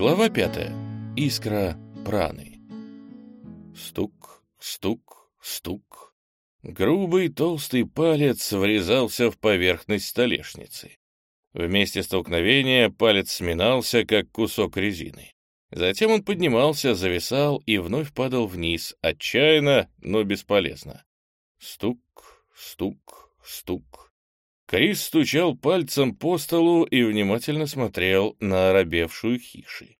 Глава пятая. Искра праны. Стук, стук, стук. Грубый толстый палец врезался в поверхность столешницы. В месте столкновения палец сминался, как кусок резины. Затем он поднимался, зависал и вновь падал вниз, отчаянно, но бесполезно. Стук, стук, стук. Крис стучал пальцем по столу и внимательно смотрел на оробевшую хиши.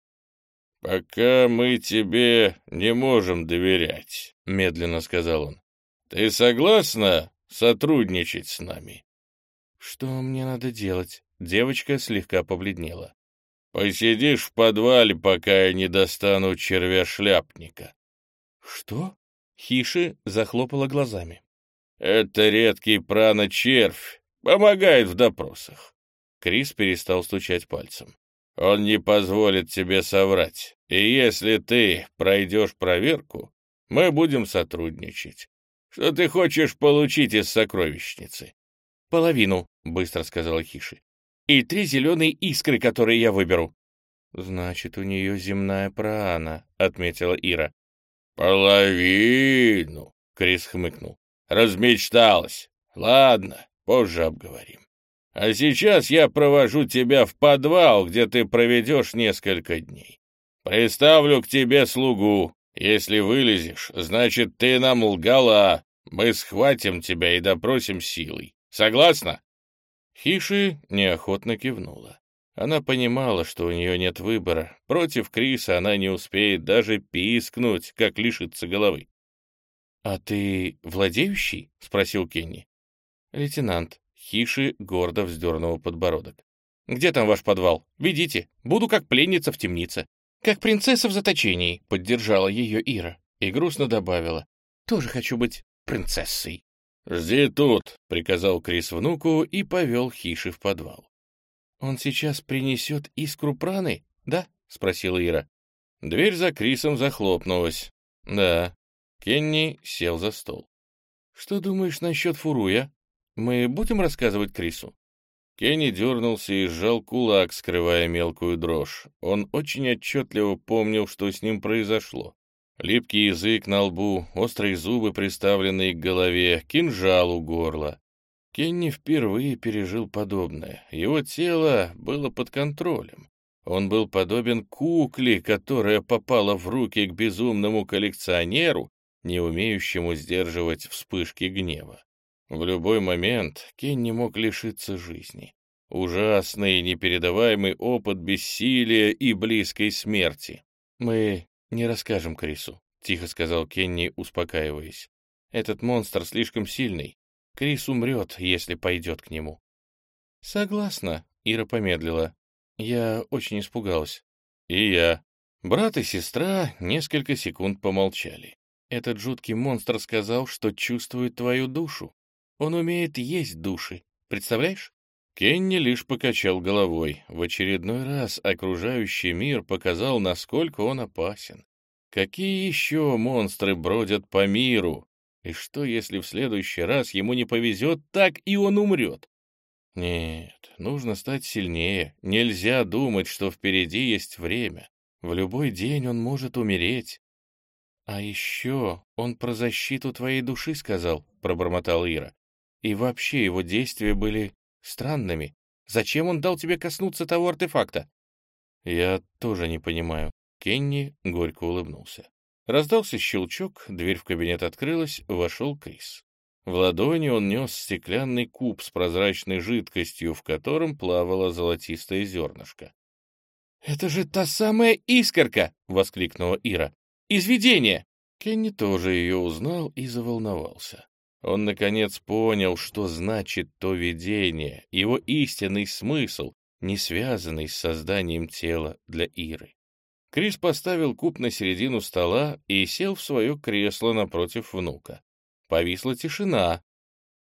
«Пока мы тебе не можем доверять», — медленно сказал он. «Ты согласна сотрудничать с нами?» «Что мне надо делать?» Девочка слегка побледнела. Посидишь в подвале, пока я не достану червя-шляпника». «Что?» — Хиши захлопала глазами. «Это редкий прано-червь, помогает в допросах». Крис перестал стучать пальцем. «Он не позволит тебе соврать, и если ты пройдешь проверку, мы будем сотрудничать. Что ты хочешь получить из сокровищницы?» «Половину», — быстро сказала Хиши и три зеленые искры, которые я выберу». «Значит, у нее земная прана», — отметила Ира. «Половину», — Крис хмыкнул. «Размечталась. Ладно, позже обговорим. А сейчас я провожу тебя в подвал, где ты проведешь несколько дней. Приставлю к тебе слугу. Если вылезешь, значит, ты нам лгала. Мы схватим тебя и допросим силой. Согласна?» Хиши неохотно кивнула. Она понимала, что у нее нет выбора. Против Криса она не успеет даже пискнуть, как лишиться головы. «А ты владеющий?» — спросил Кенни. «Лейтенант». Хиши гордо вздернул подбородок. «Где там ваш подвал? Ведите. Буду как пленница в темнице». «Как принцесса в заточении», — поддержала ее Ира. И грустно добавила. «Тоже хочу быть принцессой». «Жди тут», — приказал Крис внуку и повел Хиши в подвал. «Он сейчас принесет искру праны, да?» — спросила Ира. Дверь за Крисом захлопнулась. «Да». Кенни сел за стол. «Что думаешь насчет Фуруя? Мы будем рассказывать Крису?» Кенни дернулся и сжал кулак, скрывая мелкую дрожь. Он очень отчетливо помнил, что с ним произошло. Липкий язык на лбу, острые зубы, приставленные к голове, кинжал у горла. Кенни впервые пережил подобное. Его тело было под контролем. Он был подобен кукле, которая попала в руки к безумному коллекционеру, не умеющему сдерживать вспышки гнева. В любой момент Кенни мог лишиться жизни. Ужасный, непередаваемый опыт бессилия и близкой смерти. Мы «Не расскажем Крису», — тихо сказал Кенни, успокаиваясь. «Этот монстр слишком сильный. Крис умрет, если пойдет к нему». «Согласна», — Ира помедлила. «Я очень испугалась». «И я». Брат и сестра несколько секунд помолчали. «Этот жуткий монстр сказал, что чувствует твою душу. Он умеет есть души. Представляешь?» Кенни лишь покачал головой. В очередной раз окружающий мир показал, насколько он опасен. Какие еще монстры бродят по миру? И что, если в следующий раз ему не повезет так, и он умрет? Нет, нужно стать сильнее. Нельзя думать, что впереди есть время. В любой день он может умереть. «А еще он про защиту твоей души сказал», — пробормотал Ира. «И вообще его действия были странными. Зачем он дал тебе коснуться того артефакта?» «Я тоже не понимаю». Кенни горько улыбнулся. Раздался щелчок, дверь в кабинет открылась, вошел Крис. В ладони он нес стеклянный куб с прозрачной жидкостью, в котором плавало золотистое зернышко. «Это же та самая искорка!» — воскликнула Ира. «Изведение!» Кенни тоже ее узнал и заволновался. Он, наконец, понял, что значит то видение, его истинный смысл, не связанный с созданием тела для Иры. Крис поставил куб на середину стола и сел в свое кресло напротив внука. Повисла тишина.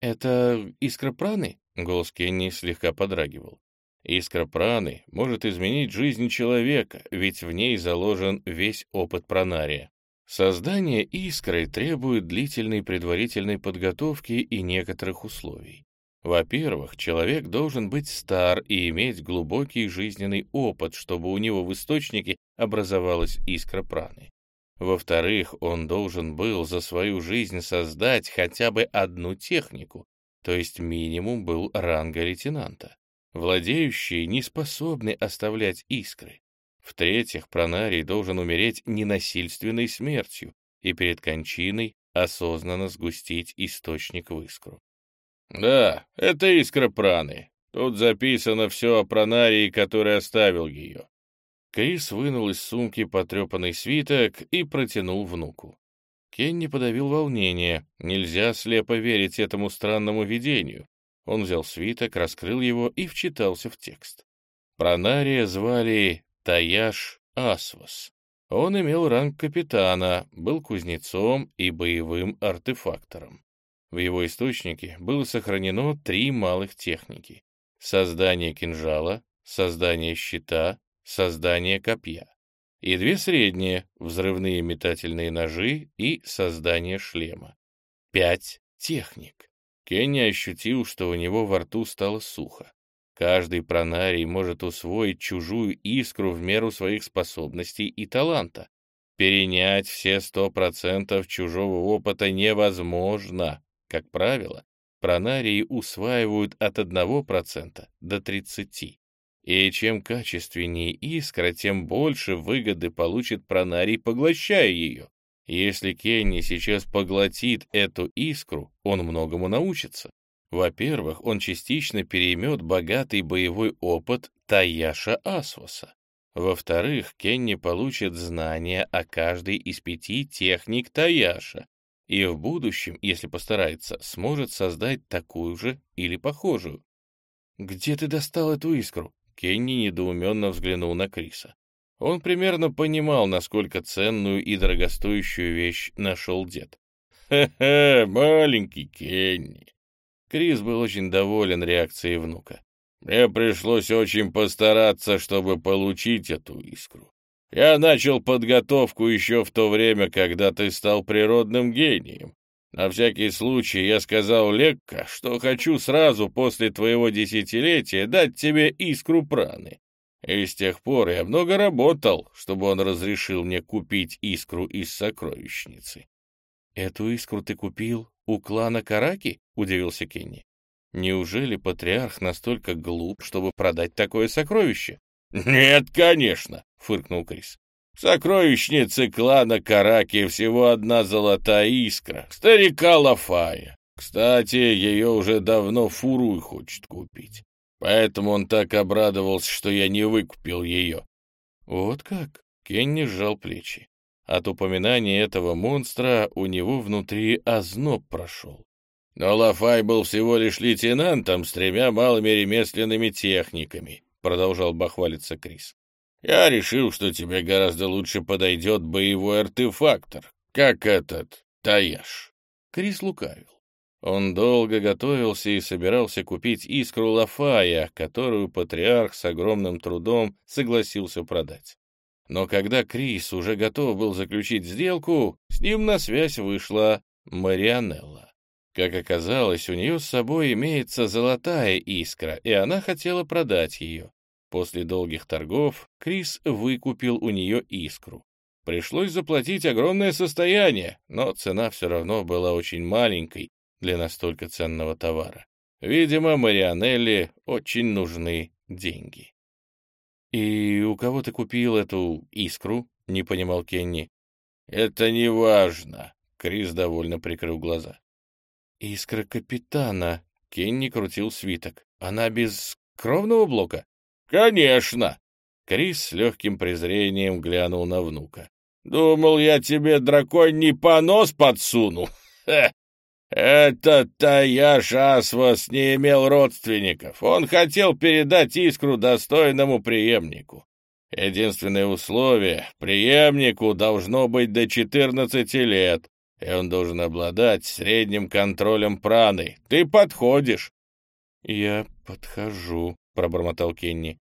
«Это искра праны?» — голос Кенни слегка подрагивал. «Искра праны может изменить жизнь человека, ведь в ней заложен весь опыт пранария. Создание искры требует длительной предварительной подготовки и некоторых условий. Во-первых, человек должен быть стар и иметь глубокий жизненный опыт, чтобы у него в источнике образовалась искра праны. Во-вторых, он должен был за свою жизнь создать хотя бы одну технику, то есть минимум был ранга лейтенанта. Владеющие не способны оставлять искры. В-третьих, пронарий должен умереть ненасильственной смертью и перед кончиной осознанно сгустить источник в искру. Да, это искра праны. Тут записано все о пронарии, который оставил ее. Крис вынул из сумки потрепанный свиток и протянул внуку. Кенни подавил волнение. Нельзя слепо верить этому странному видению. Он взял свиток, раскрыл его и вчитался в текст. Пронария звали Таяш Асвас. Он имел ранг капитана, был кузнецом и боевым артефактором. В его источнике было сохранено три малых техники. Создание кинжала, создание щита, создание копья. И две средние, взрывные метательные ножи и создание шлема. Пять техник. Кенни ощутил, что у него во рту стало сухо. Каждый пронарий может усвоить чужую искру в меру своих способностей и таланта. Перенять все сто процентов чужого опыта невозможно. Как правило, пронарии усваивают от 1% до 30%. И чем качественнее искра, тем больше выгоды получит пронарий, поглощая ее. Если Кенни сейчас поглотит эту искру, он многому научится. Во-первых, он частично переймет богатый боевой опыт Таяша Асваса. Во-вторых, Кенни получит знания о каждой из пяти техник Таяша, и в будущем, если постарается, сможет создать такую же или похожую. «Где ты достал эту искру?» Кенни недоуменно взглянул на Криса. Он примерно понимал, насколько ценную и дорогостоящую вещь нашел дед. «Хе-хе, маленький Кенни!» Крис был очень доволен реакцией внука. «Мне пришлось очень постараться, чтобы получить эту искру. Я начал подготовку еще в то время, когда ты стал природным гением. На всякий случай я сказал Лекка, что хочу сразу после твоего десятилетия дать тебе искру праны. И с тех пор я много работал, чтобы он разрешил мне купить искру из сокровищницы. — Эту искру ты купил у клана Караки? — удивился Кенни. — Неужели патриарх настолько глуп, чтобы продать такое сокровище? — Нет, конечно, — фыркнул Крис. В сокровищнице клана Караки всего одна золотая искра, старика Лафая. Кстати, ее уже давно Фуруй хочет купить. Поэтому он так обрадовался, что я не выкупил ее. Вот как? Кенни сжал плечи. От упоминания этого монстра у него внутри озноб прошел. Но Лафай был всего лишь лейтенантом с тремя малыми ремесленными техниками, продолжал бахвалиться Крис. Я решил, что тебе гораздо лучше подойдет боевой артефактор, как этот Таяш. Крис лукавил. Он долго готовился и собирался купить искру Лафая, которую патриарх с огромным трудом согласился продать. Но когда Крис уже готов был заключить сделку, с ним на связь вышла Марианелла. Как оказалось, у нее с собой имеется золотая искра, и она хотела продать ее. После долгих торгов Крис выкупил у нее искру. Пришлось заплатить огромное состояние, но цена все равно была очень маленькой для настолько ценного товара. Видимо, Марианелле очень нужны деньги. «И у кого ты купил эту искру?» — не понимал Кенни. «Это не важно», — Крис довольно прикрыл глаза. «Искра капитана», — Кенни крутил свиток. «Она без кровного блока?» «Конечно!» Крис с легким презрением глянул на внука. «Думал, я тебе драконий понос подсуну? Ха! Этот Таяш Асвас не имел родственников. Он хотел передать искру достойному преемнику. Единственное условие — преемнику должно быть до 14 лет, и он должен обладать средним контролем праны. Ты подходишь. «Я подхожу», — пробормотал Кенни.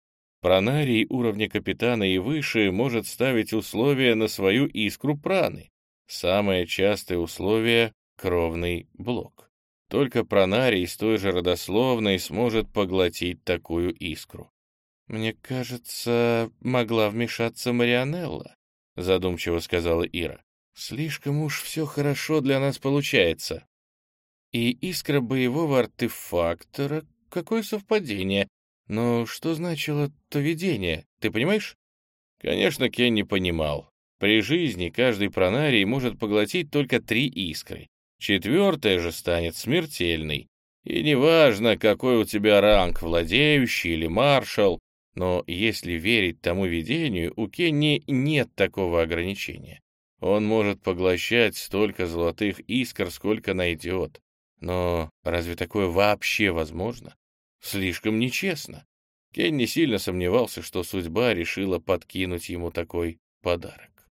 Пранарий уровня капитана и выше может ставить условия на свою искру праны. Самое частое условие — кровный блок. только пронарий с той же родословной сможет поглотить такую искру. «Мне кажется, могла вмешаться Марианелла», — задумчиво сказала Ира. «Слишком уж все хорошо для нас получается». И искра боевого артефактора — какое совпадение. Но что значило то видение, ты понимаешь? Конечно, Кен не понимал. При жизни каждый пронарий может поглотить только три искры. Четвертая же станет смертельной. И неважно, какой у тебя ранг, владеющий или маршал, но если верить тому видению, у Кенни нет такого ограничения. Он может поглощать столько золотых искр, сколько найдет. Но разве такое вообще возможно? Слишком нечестно. Кенни сильно сомневался, что судьба решила подкинуть ему такой подарок.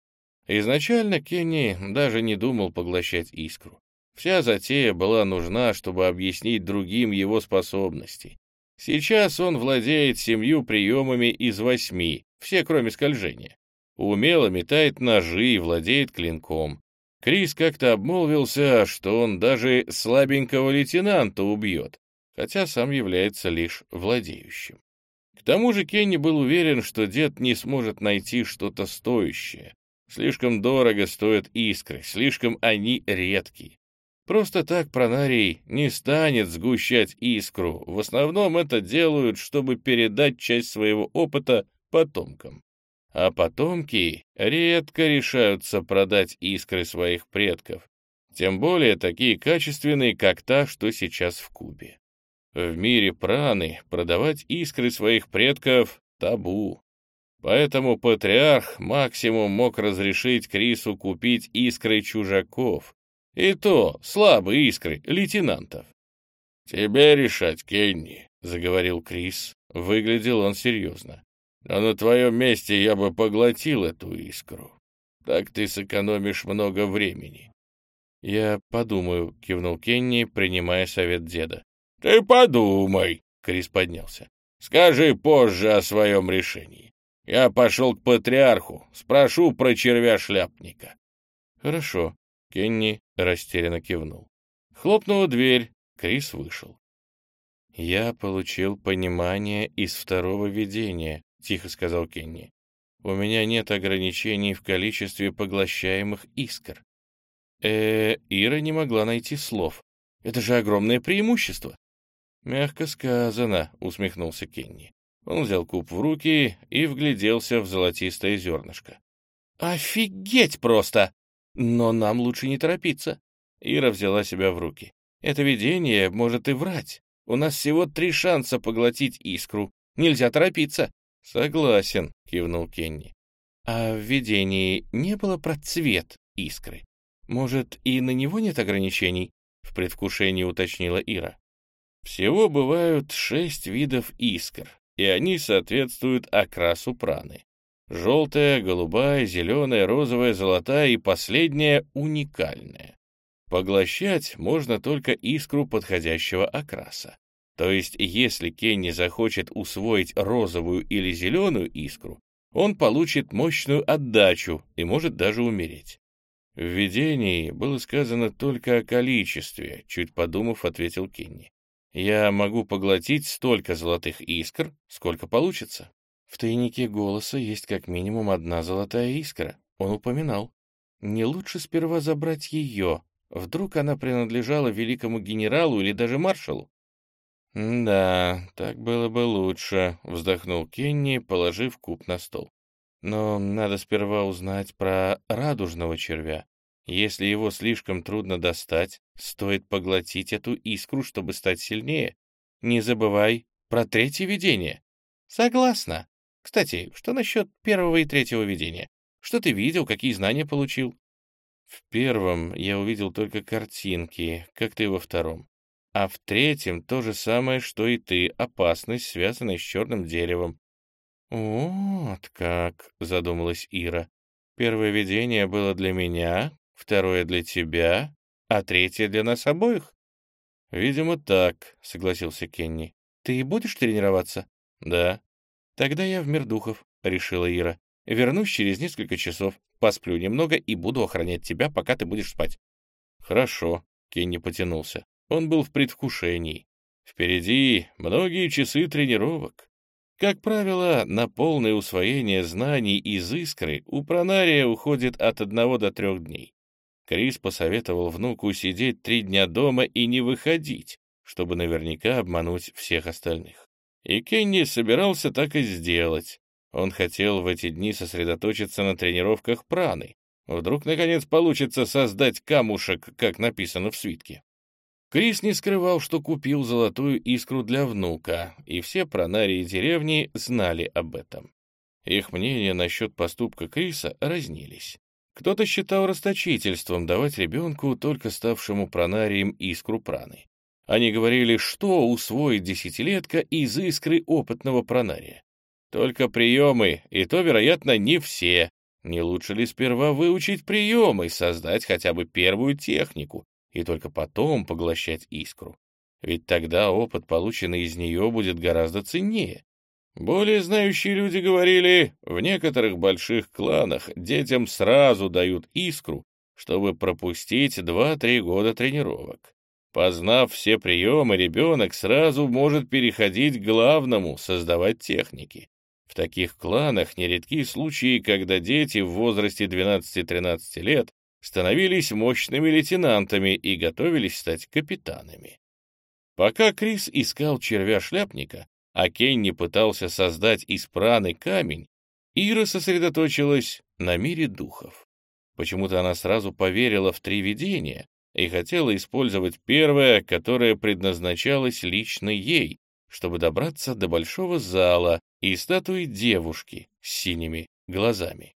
Изначально Кенни даже не думал поглощать искру. Вся затея была нужна, чтобы объяснить другим его способности. Сейчас он владеет семью приемами из восьми, все кроме скольжения. Умело метает ножи и владеет клинком. Крис как-то обмолвился, что он даже слабенького лейтенанта убьет, хотя сам является лишь владеющим. К тому же Кенни был уверен, что дед не сможет найти что-то стоящее. Слишком дорого стоят искры, слишком они редкие. Просто так пронарий не станет сгущать искру. В основном это делают, чтобы передать часть своего опыта потомкам. А потомки редко решаются продать искры своих предков, тем более такие качественные, как та, что сейчас в Кубе. В мире праны продавать искры своих предков — табу. Поэтому патриарх максимум мог разрешить Крису купить искры чужаков, и то слабые искры лейтенантов. «Тебе решать, Кенни», — заговорил Крис. Выглядел он серьезно. «Но на твоем месте я бы поглотил эту искру. Так ты сэкономишь много времени». «Я подумаю», — кивнул Кенни, принимая совет деда. «Ты подумай», — Крис поднялся. «Скажи позже о своем решении. Я пошел к патриарху, спрошу про червя-шляпника». «Хорошо», Кенни растерянно кивнул. Хлопнула дверь, Крис вышел. «Я получил понимание из второго видения», — тихо сказал Кенни. «У меня нет ограничений в количестве поглощаемых искр». Э, Ира не могла найти слов. Это же огромное преимущество. Мягко сказано, усмехнулся Кенни. Он взял куб в руки и вгляделся в золотистое зернышко. «Офигеть просто!» Но нам лучше не торопиться. Ира взяла себя в руки. Это видение может и врать. У нас всего три шанса поглотить искру. Нельзя торопиться. Согласен, кивнул Кенни. А в видении не было про цвет искры. Может, и на него нет ограничений? В предвкушении уточнила Ира. Всего бывают шесть видов искр, и они соответствуют окрасу праны. Желтая, голубая, зеленая, розовая, золотая и последняя уникальная. Поглощать можно только искру подходящего окраса. То есть, если Кенни захочет усвоить розовую или зеленую искру, он получит мощную отдачу и может даже умереть. В видении было сказано только о количестве, чуть подумав, ответил Кенни. Я могу поглотить столько золотых искр, сколько получится. В тайнике голоса есть как минимум одна золотая искра. Он упоминал. Не лучше сперва забрать ее. Вдруг она принадлежала великому генералу или даже маршалу? «Да, так было бы лучше», — вздохнул Кенни, положив куб на стол. «Но надо сперва узнать про радужного червя. Если его слишком трудно достать, стоит поглотить эту искру, чтобы стать сильнее. Не забывай про третье видение». «Согласна», кстати, что насчет первого и третьего видения? Что ты видел, какие знания получил? В первом я увидел только картинки, как ты во втором. А в третьем то же самое, что и ты, опасность, связанная с черным деревом. «Вот как», — задумалась Ира. «Первое видение было для меня, второе для тебя, а третье для нас обоих?» «Видимо, так», — согласился Кенни. «Ты будешь тренироваться?» «Да». «Тогда я в мир духов», — решила Ира. «Вернусь через несколько часов, посплю немного и буду охранять тебя, пока ты будешь спать». «Хорошо», — Кенни потянулся. Он был в предвкушении. Впереди многие часы тренировок. Как правило, на полное усвоение знаний из искры у пронария уходит от одного до трех дней. Крис посоветовал внуку сидеть три дня дома и не выходить, чтобы наверняка обмануть всех остальных. И Кенни собирался так и сделать. Он хотел в эти дни сосредоточиться на тренировках праны. Вдруг, наконец, получится создать камушек, как написано в свитке. Крис не скрывал, что купил золотую искру для внука, и все пронарии деревни знали об этом. Их мнения насчет поступка Криса разнились. Кто-то считал расточительством давать ребенку, только ставшему пронарием, искру праны. Они говорили, что усвоит десятилетка из искры опытного пронария. Только приемы, и то, вероятно, не все. Не лучше ли сперва выучить приемы, создать хотя бы первую технику, и только потом поглощать искру. Ведь тогда опыт, полученный из нее, будет гораздо ценнее. Более знающие люди говорили, в некоторых больших кланах детям сразу дают искру, чтобы пропустить 2-3 года тренировок. Познав все приемы, ребенок сразу может переходить к главному — создавать техники. В таких кланах нередки случаи, когда дети в возрасте 12-13 лет становились мощными лейтенантами и готовились стать капитанами. Пока Крис искал червя-шляпника, а Кенни пытался создать из праны камень, Ира сосредоточилась на мире духов. Почему-то она сразу поверила в три видения и хотела использовать первое, которое предназначалось лично ей, чтобы добраться до большого зала и статуи девушки с синими глазами.